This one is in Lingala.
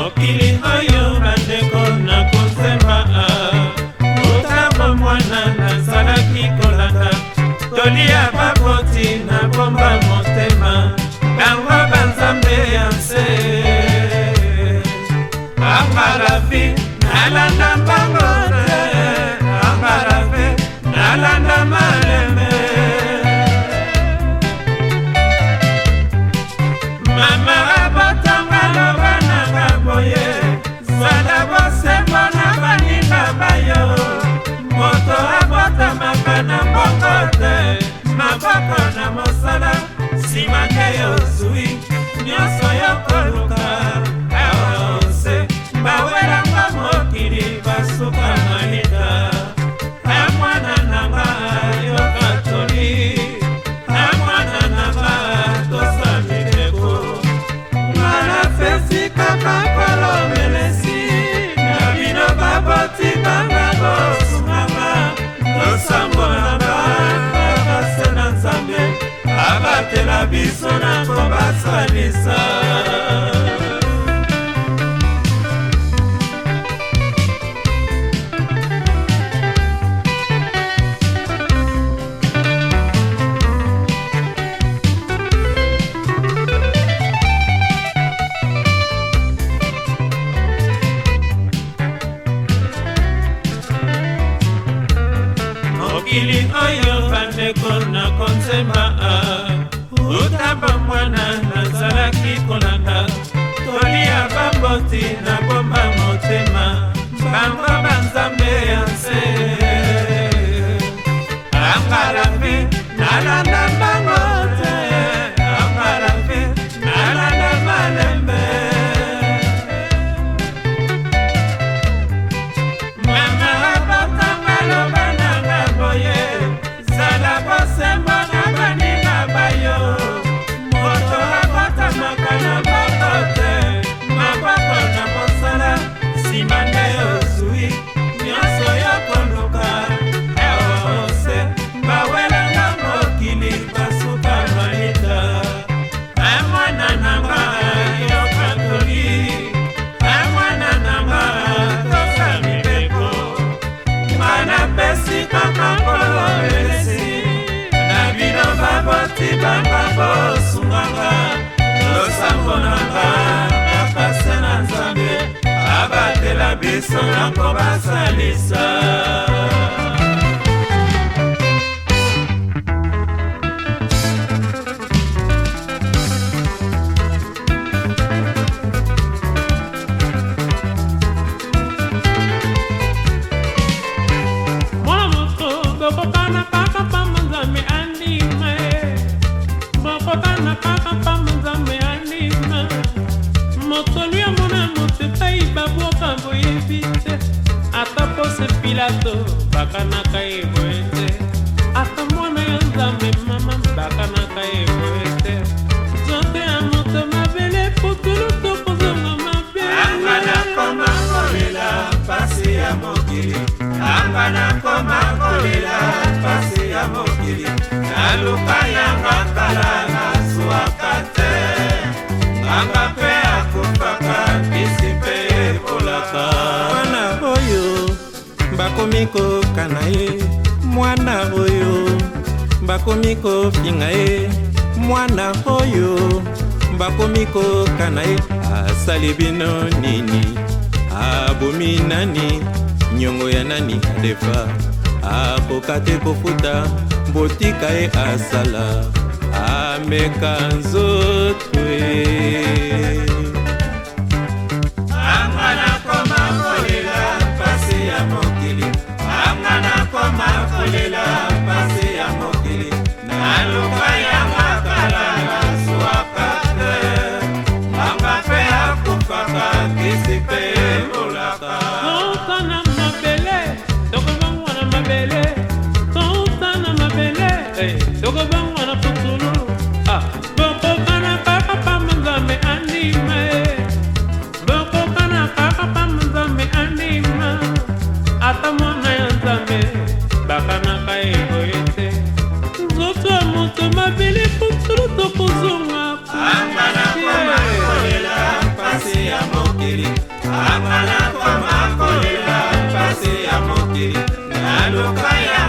mokili oyo batela biso na kobasalisa ntina bomba motema bango banzambe ya nse tibanga kosunganga losambo nanga na pase na nzambe abatela biso nango basalisa Papa, papa, papa. bato bakanaka eboye bakomi kokana ye mwana oyo bakomi kofinga ye mwana oyo bakomi kokana ye asali bino nini abomi nani nyongo ya nani adefa akoka te kofuta botika ye asala ameka nzoto e bokobango na putulu ah, bokoka na papapam nzambe andima e bokoka na papapam nzambe andima ata mwana ya nzambe bakanaka eboye te nzoto ya moto mabele putulu tokozonga apana koma kolela mpasi ya mokili apana koma kolela mpasi ya mokili naluka ya